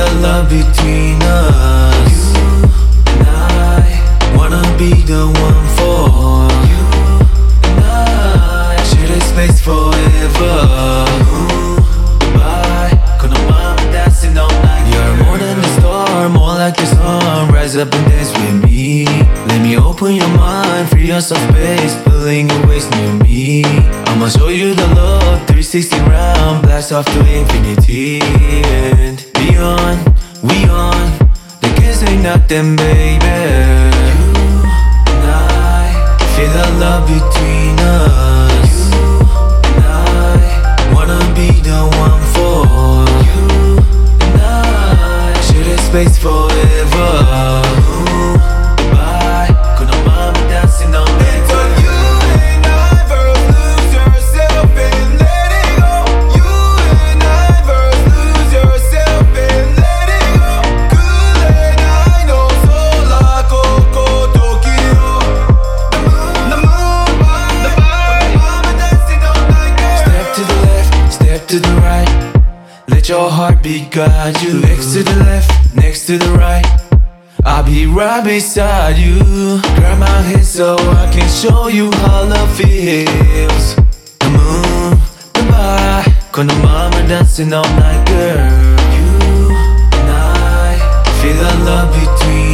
the love between us. You and I wanna be the one for you and I. Share this space forever. Ooh, all night. You're more than a star, more like the sun. Rise up and dance with me. Let me open your mind, free yourself space, pulling your waist near me. I'ma show you the love, 360 round, blast off to infinity. Nothing, baby. You and I feel the love between us. You and I wanna be the one for you and I share this space forever. To the right. Let your heartbeat guide you. Next to the left, next to the right. I'll be right beside you. Grab my hand so I can show you how love feels. The moon, the by. Kuna mama dancing all night, girl. You and I feel the love between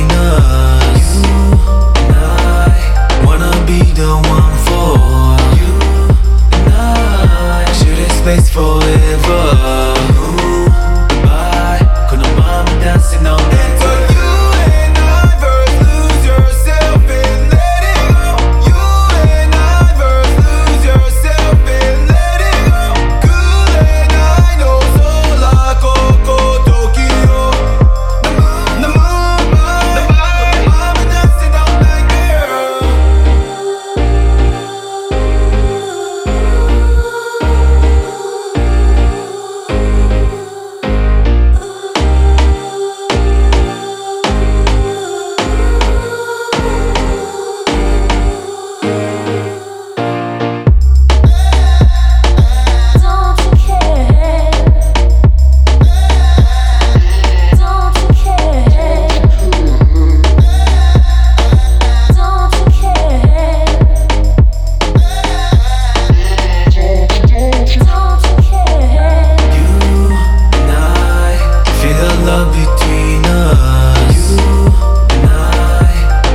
between us. You and I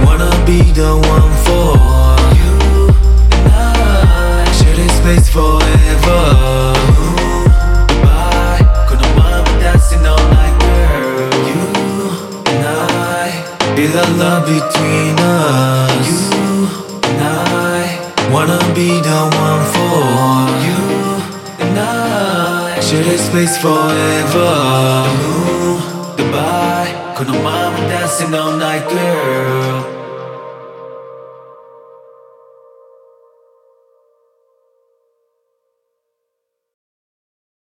wanna be the one for you and I share this space forever. Ooh, bye. Kuna mama dancing all night, girl. You and I feel love between us. You and I wanna be the one for you and I share this space forever. このまま dancing all night girl.